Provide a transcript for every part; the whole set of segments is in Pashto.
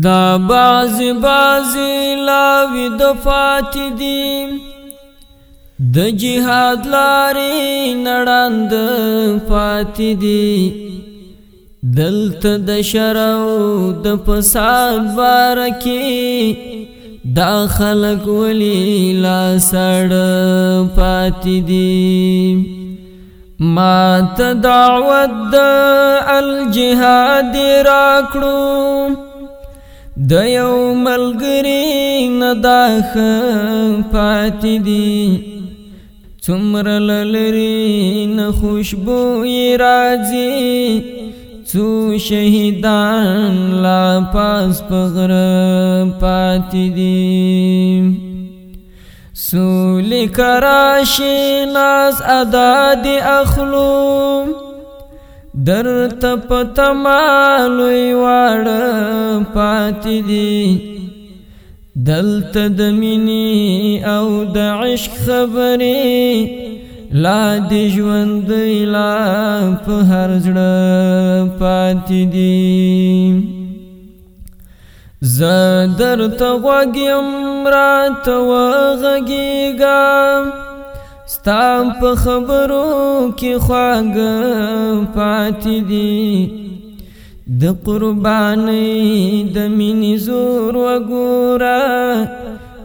دا باز باز لاوی د فات دی د جهاد لارې نړاند فات دی دلته د شرو د فساد بارکی دا خلق ولی لا سړ پات دی ما ته دعوت د الجهاد راکړو د یو ملګری نه دا پاتې دي څومره لری نه خوشبو راځي څو شهیدان لا پاس پغر پاتې دي سولی کراشی ناز ادا دی اخلو در تپتمالوی پاتې دي دلته د مینې او د عشق خبرې لا د ژوند لا په هر زړه پاتې دي زه درته غوږ یم راته وغږېږم ستا په خبرو کې خواږه پاتې دي د قربانی د مینې زور وګوره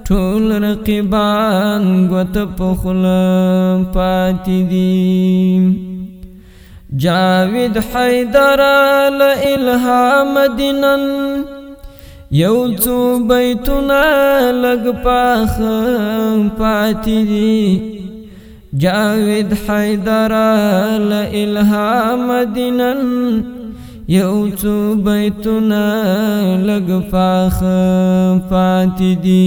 ټول رقیبان غوت په خلم پاتې دي جاوید حیدر ال الهام دینن یو څو بیتونه لګ پاخ پاتې دي جاوید حیدر ال الهام دینن یو څو بیتونه لګ فاخ پات دي